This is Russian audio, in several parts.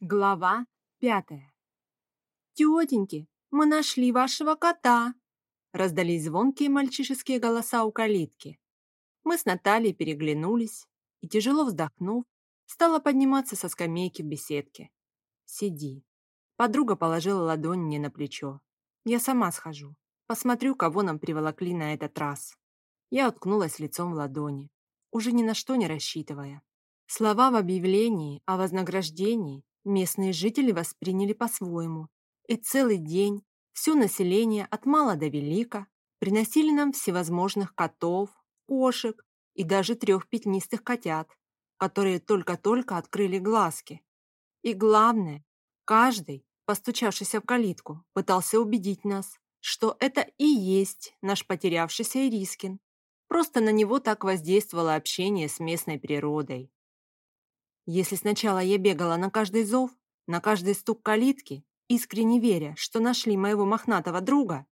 Глава пятая. «Тетеньки, мы нашли вашего кота!» Раздались звонкие мальчишеские голоса у калитки. Мы с Натальей переглянулись и, тяжело вздохнув, стала подниматься со скамейки в беседке. «Сиди». Подруга положила ладонь мне на плечо. «Я сама схожу. Посмотрю, кого нам приволокли на этот раз». Я уткнулась лицом в ладони, уже ни на что не рассчитывая. Слова в объявлении о вознаграждении местные жители восприняли по-своему. И целый день все население от мала до велика приносили нам всевозможных котов, кошек и даже трех пятнистых котят, которые только-только открыли глазки. И главное, каждый, постучавшийся в калитку, пытался убедить нас, что это и есть наш потерявшийся Ирискин. Просто на него так воздействовало общение с местной природой. Если сначала я бегала на каждый зов, на каждый стук калитки, искренне веря, что нашли моего мохнатого друга,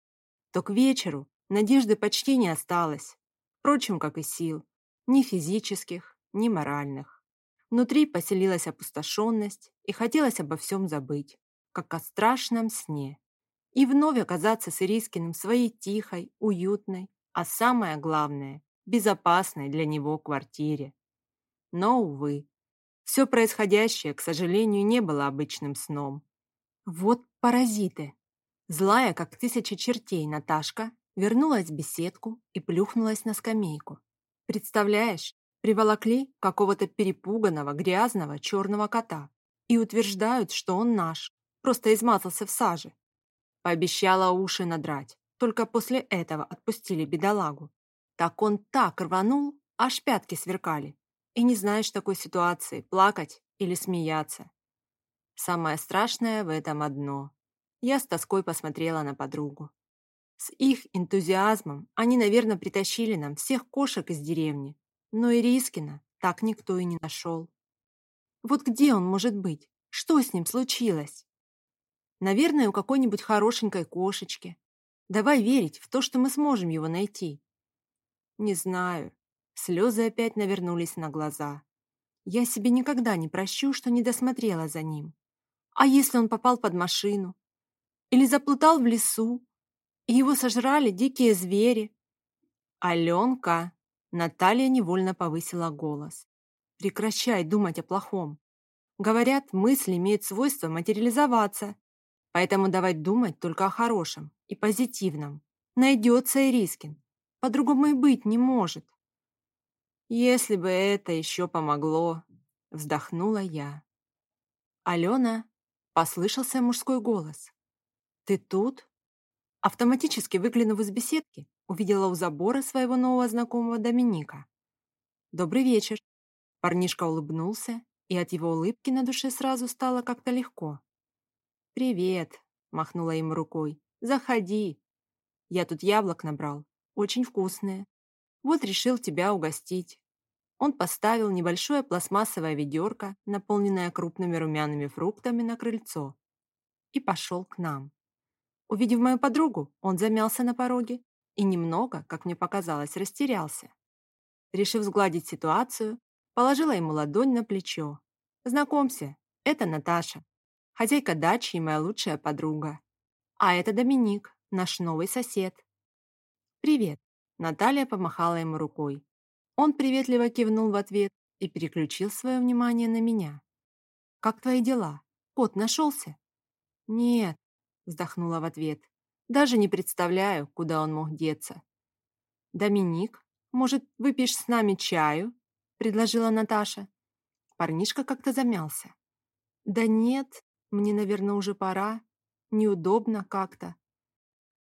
то к вечеру надежды почти не осталось. Впрочем, как и сил, ни физических, ни моральных. Внутри поселилась опустошенность, и хотелось обо всем забыть, как о страшном сне. И вновь оказаться с Ирискиным в своей тихой, уютной, а самое главное, безопасной для него квартире. Но, увы, все происходящее, к сожалению, не было обычным сном. Вот паразиты. Злая, как тысяча чертей, Наташка вернулась в беседку и плюхнулась на скамейку. Представляешь, приволокли какого-то перепуганного, грязного, черного кота и утверждают, что он наш, просто измазался в саже. Пообещала уши надрать, только после этого отпустили бедолагу. Так он так рванул, аж пятки сверкали и не знаешь такой ситуации, плакать или смеяться. Самое страшное в этом одно. Я с тоской посмотрела на подругу. С их энтузиазмом они, наверное, притащили нам всех кошек из деревни, но и Рискина так никто и не нашел. Вот где он может быть? Что с ним случилось? Наверное, у какой-нибудь хорошенькой кошечки. Давай верить в то, что мы сможем его найти. Не знаю. Слезы опять навернулись на глаза. Я себе никогда не прощу, что не досмотрела за ним. А если он попал под машину? Или заплутал в лесу, и его сожрали дикие звери? Аленка! Наталья невольно повысила голос. Прекращай думать о плохом. Говорят, мысли имеют свойство материализоваться. Поэтому давай думать только о хорошем и позитивном. Найдется Ирискин. По-другому и быть не может. «Если бы это еще помогло!» — вздохнула я. «Алена!» — послышался мужской голос. «Ты тут?» Автоматически выглянув из беседки, увидела у забора своего нового знакомого Доминика. «Добрый вечер!» Парнишка улыбнулся, и от его улыбки на душе сразу стало как-то легко. «Привет!» — махнула ему рукой. «Заходи! Я тут яблок набрал, очень вкусные. Вот решил тебя угостить. Он поставил небольшое пластмассовое ведерко, наполненное крупными румяными фруктами, на крыльцо и пошел к нам. Увидев мою подругу, он замялся на пороге и немного, как мне показалось, растерялся. Решив сгладить ситуацию, положила ему ладонь на плечо. «Знакомься, это Наташа, хозяйка дачи и моя лучшая подруга. А это Доминик, наш новый сосед». «Привет», — Наталья помахала ему рукой. Он приветливо кивнул в ответ и переключил свое внимание на меня. «Как твои дела? Кот нашелся?» «Нет», — вздохнула в ответ. «Даже не представляю, куда он мог деться». «Доминик, может, выпьешь с нами чаю?» — предложила Наташа. Парнишка как-то замялся. «Да нет, мне, наверное, уже пора. Неудобно как-то».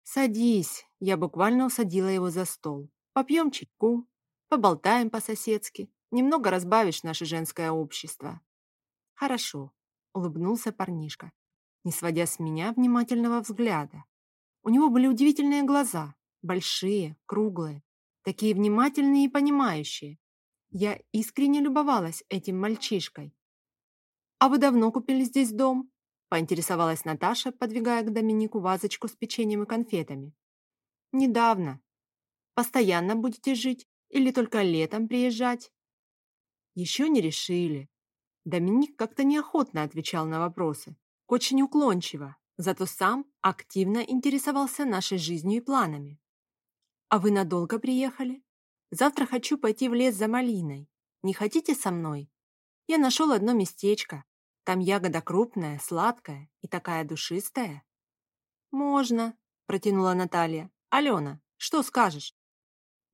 «Садись», — я буквально усадила его за стол. «Попьем чайку, Поболтаем по-соседски. Немного разбавишь наше женское общество». «Хорошо», — улыбнулся парнишка, не сводя с меня внимательного взгляда. У него были удивительные глаза, большие, круглые, такие внимательные и понимающие. Я искренне любовалась этим мальчишкой. «А вы давно купили здесь дом?» — поинтересовалась Наташа, подвигая к Доминику вазочку с печеньем и конфетами. «Недавно. Постоянно будете жить?» Или только летом приезжать? Еще не решили. Доминик как-то неохотно отвечал на вопросы, очень уклончиво, зато сам активно интересовался нашей жизнью и планами. «А вы надолго приехали? Завтра хочу пойти в лес за малиной. Не хотите со мной? Я нашел одно местечко. Там ягода крупная, сладкая и такая душистая». «Можно», – протянула Наталья. «Алена, что скажешь?»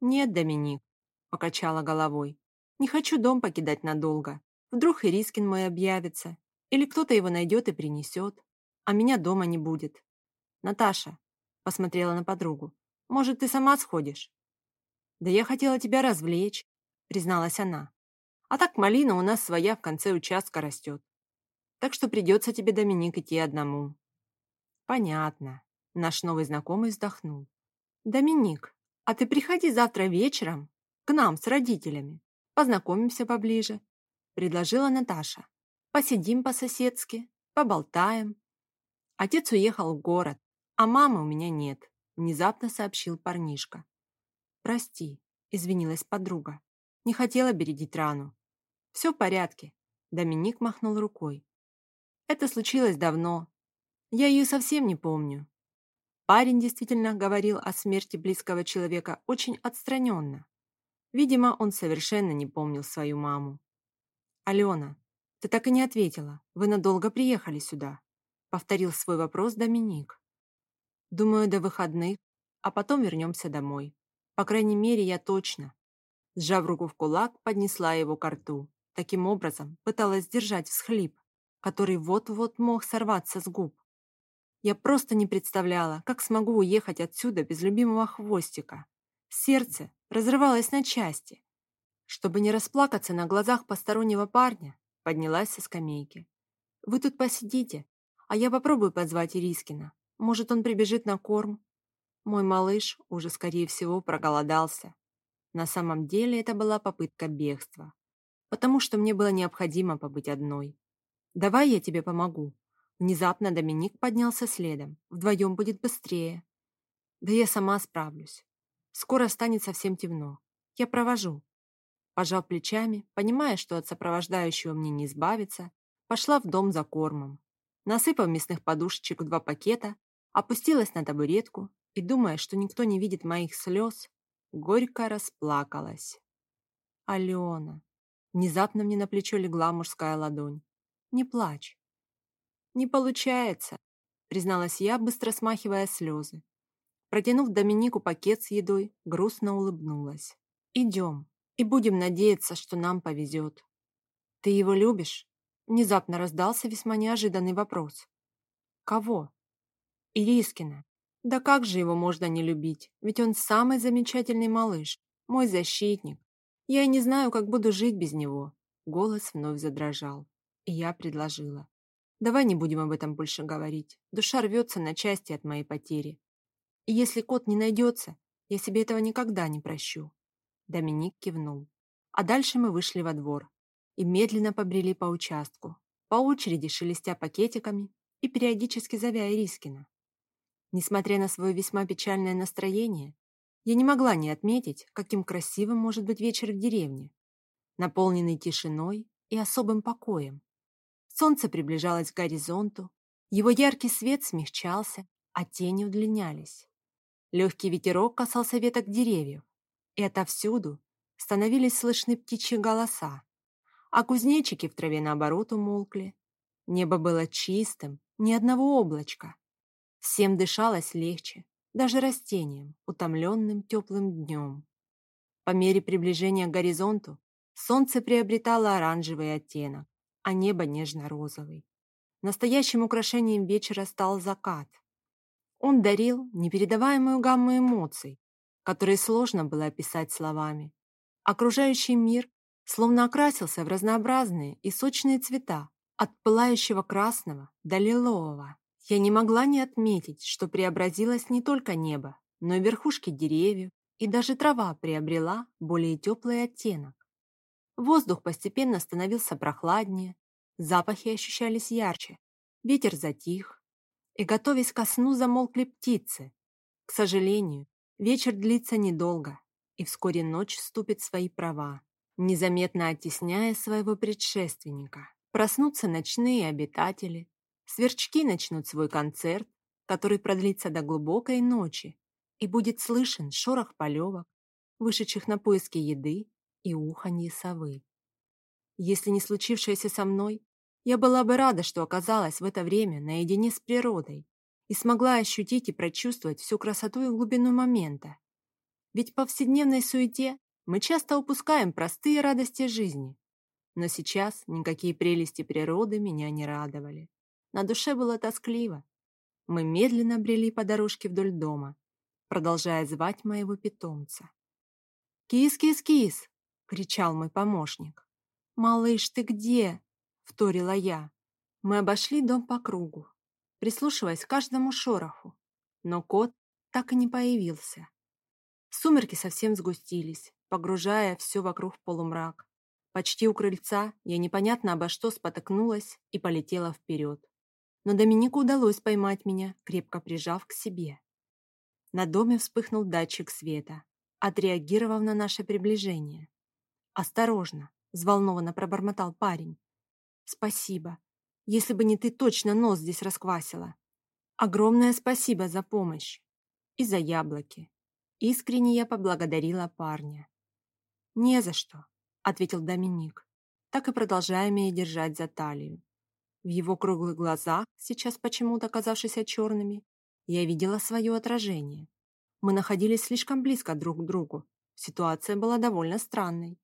«Нет, Доминик», – покачала головой. «Не хочу дом покидать надолго. Вдруг и Рискин мой объявится, или кто-то его найдет и принесет, а меня дома не будет. Наташа, посмотрела на подругу, может, ты сама сходишь? Да я хотела тебя развлечь, призналась она. А так малина у нас своя в конце участка растет. Так что придется тебе, Доминик, идти одному. Понятно. Наш новый знакомый вздохнул. Доминик, а ты приходи завтра вечером к нам с родителями. Познакомимся поближе предложила Наташа. «Посидим по-соседски, поболтаем». Отец уехал в город, а мамы у меня нет, внезапно сообщил парнишка. «Прости», — извинилась подруга. «Не хотела бередить рану». «Все в порядке», — Доминик махнул рукой. «Это случилось давно. Я ее совсем не помню». Парень действительно говорил о смерти близкого человека очень отстраненно. Видимо, он совершенно не помнил свою маму. «Алена, ты так и не ответила. Вы надолго приехали сюда?» Повторил свой вопрос Доминик. «Думаю, до выходных, а потом вернемся домой. По крайней мере, я точно». Сжав руку в кулак, поднесла его к рту. Таким образом, пыталась сдержать всхлип, который вот-вот мог сорваться с губ. Я просто не представляла, как смогу уехать отсюда без любимого хвостика. Сердце разрывалось на части, чтобы не расплакаться на глазах постороннего парня, поднялась со скамейки. «Вы тут посидите, а я попробую позвать Ирискина. Может, он прибежит на корм?» Мой малыш уже, скорее всего, проголодался. На самом деле это была попытка бегства, потому что мне было необходимо побыть одной. «Давай я тебе помогу». Внезапно Доминик поднялся следом. Вдвоем будет быстрее. «Да я сама справлюсь. Скоро станет совсем темно. Я провожу». Пожав плечами, понимая, что от сопровождающего мне не избавиться, пошла в дом за кормом. Насыпав мясных подушечек в два пакета, опустилась на табуретку и, думая, что никто не видит моих слез, горько расплакалась. «Алена!» Внезапно мне на плечо легла мужская ладонь. «Не плачь!» «Не получается!» призналась я, быстро смахивая слезы. Протянув Доминику пакет с едой, грустно улыбнулась. «Идем!» и будем надеяться, что нам повезет. Ты его любишь? Внезапно раздался весьма неожиданный вопрос. Кого? Ирискина. Да как же его можно не любить? Ведь он самый замечательный малыш, мой защитник. Я и не знаю, как буду жить без него. Голос вновь задрожал, и я предложила. Давай не будем об этом больше говорить. Душа рвется на части от моей потери. И если кот не найдется, я себе этого никогда не прощу. Доминик кивнул. А дальше мы вышли во двор и медленно побрели по участку, по очереди шелестя пакетиками и периодически зовя Ирискина. Несмотря на свое весьма печальное настроение, я не могла не отметить, каким красивым может быть вечер в деревне, наполненный тишиной и особым покоем. Солнце приближалось к горизонту, его яркий свет смягчался, а тени удлинялись. Легкий ветерок касался веток деревьев, и отовсюду становились слышны птичьи голоса, а кузнечики в траве наоборот умолкли. Небо было чистым, ни одного облачка. Всем дышалось легче, даже растениям, утомленным теплым днем. По мере приближения к горизонту солнце приобретало оранжевый оттенок, а небо нежно-розовый. Настоящим украшением вечера стал закат. Он дарил непередаваемую гамму эмоций, которые сложно было описать словами. Окружающий мир словно окрасился в разнообразные и сочные цвета, от пылающего красного до лилового. Я не могла не отметить, что преобразилось не только небо, но и верхушки деревьев, и даже трава приобрела более теплый оттенок. Воздух постепенно становился прохладнее, запахи ощущались ярче, ветер затих, и, готовясь ко сну, замолкли птицы. К сожалению, Вечер длится недолго, и вскоре ночь вступит в свои права, незаметно оттесняя своего предшественника. Проснутся ночные обитатели, сверчки начнут свой концерт, который продлится до глубокой ночи, и будет слышен шорох полевок, вышедших на поиски еды и уханье совы. Если не случившееся со мной, я была бы рада, что оказалась в это время наедине с природой и смогла ощутить и прочувствовать всю красоту и глубину момента. Ведь в повседневной суете мы часто упускаем простые радости жизни. Но сейчас никакие прелести природы меня не радовали. На душе было тоскливо. Мы медленно брели по дорожке вдоль дома, продолжая звать моего питомца. «Кис-кис-кис!» — кричал мой помощник. «Малыш, ты где?» — вторила я. Мы обошли дом по кругу, прислушиваясь к каждому шороху, но кот так и не появился. Сумерки совсем сгустились, погружая все вокруг в полумрак. Почти у крыльца я непонятно обо что спотыкнулась и полетела вперед. Но Доминику удалось поймать меня, крепко прижав к себе. На доме вспыхнул датчик света, отреагировав на наше приближение. «Осторожно!» — взволнованно пробормотал парень. «Спасибо. Если бы не ты, точно нос здесь расквасила. Огромное спасибо за помощь. И за яблоки». Искренне я поблагодарила парня. «Не за что», — ответил Доминик, так и продолжая меня держать за талию. В его круглых глазах, сейчас почему-то казавшихся черными, я видела свое отражение. Мы находились слишком близко друг к другу. Ситуация была довольно странной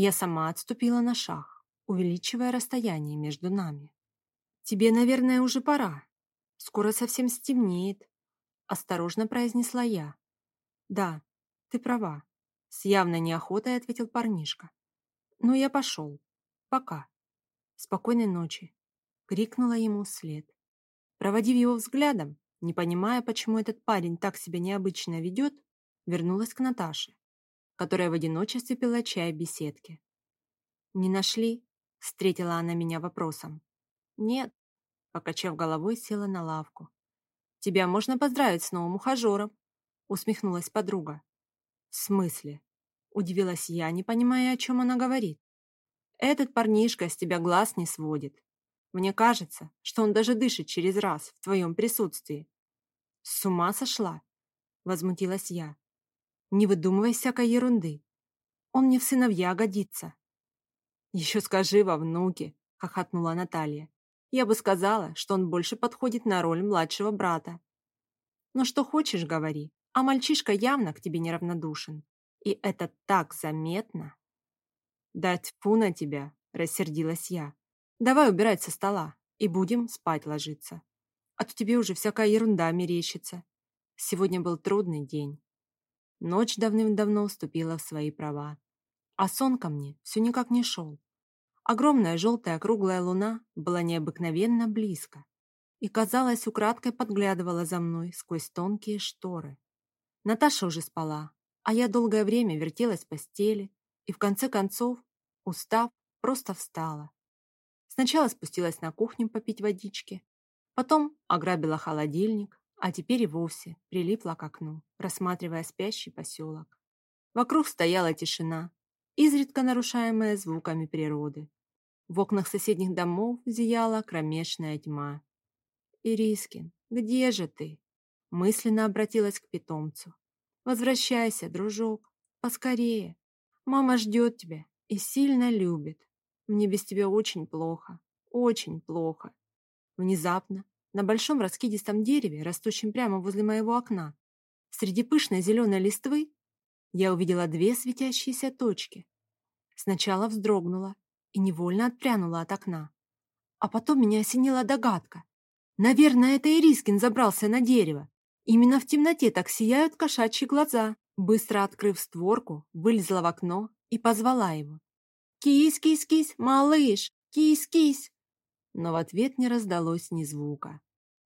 я сама отступила на шаг, увеличивая расстояние между нами. «Тебе, наверное, уже пора. Скоро совсем стемнеет», — осторожно произнесла я. «Да, ты права», — с явной неохотой ответил парнишка. «Ну, я пошел. Пока. Спокойной ночи», — крикнула ему вслед. Проводив его взглядом, не понимая, почему этот парень так себя необычно ведет, вернулась к Наташе которая в одиночестве пила чай в беседке. «Не нашли?» — встретила она меня вопросом. «Нет», — покачав головой, села на лавку. «Тебя можно поздравить с новым ухажером», — усмехнулась подруга. «В смысле?» — удивилась я, не понимая, о чем она говорит. «Этот парнишка с тебя глаз не сводит. Мне кажется, что он даже дышит через раз в твоем присутствии». «С ума сошла?» — возмутилась я. Не выдумывай всякой ерунды. Он мне в сыновья годится. Еще скажи во внуки, хохотнула Наталья. Я бы сказала, что он больше подходит на роль младшего брата. Но что хочешь, говори, а мальчишка явно к тебе неравнодушен. И это так заметно. Да тьфу на тебя, рассердилась я. Давай убирать со стола и будем спать ложиться. А то тебе уже всякая ерунда мерещится. Сегодня был трудный день. Ночь давным-давно уступила в свои права. А сон ко мне все никак не шел. Огромная желтая круглая луна была необыкновенно близко и, казалось, украдкой подглядывала за мной сквозь тонкие шторы. Наташа уже спала, а я долгое время вертелась в постели и, в конце концов, устав, просто встала. Сначала спустилась на кухню попить водички, потом ограбила холодильник, а теперь и вовсе прилипла к окну, рассматривая спящий поселок. Вокруг стояла тишина, изредка нарушаемая звуками природы. В окнах соседних домов зияла кромешная тьма. «Ирискин, где же ты?» Мысленно обратилась к питомцу. «Возвращайся, дружок, поскорее. Мама ждет тебя и сильно любит. Мне без тебя очень плохо, очень плохо». Внезапно на большом раскидистом дереве, растущем прямо возле моего окна, среди пышной зеленой листвы, я увидела две светящиеся точки. Сначала вздрогнула и невольно отпрянула от окна. А потом меня осенила догадка. Наверное, это Ирискин забрался на дерево. Именно в темноте так сияют кошачьи глаза. Быстро открыв створку, вылезла в окно и позвала его. «Кись, кись, кись, малыш! Кись, кись!» Но в ответ не раздалось ни звука.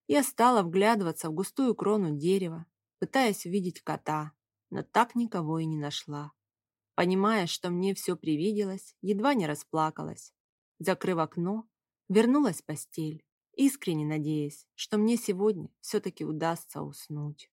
Я стала вглядываться в густую крону дерева, пытаясь увидеть кота, но так никого и не нашла. Понимая, что мне все привиделось, едва не расплакалась. Закрыв окно, вернулась в постель, искренне надеясь, что мне сегодня все-таки удастся уснуть.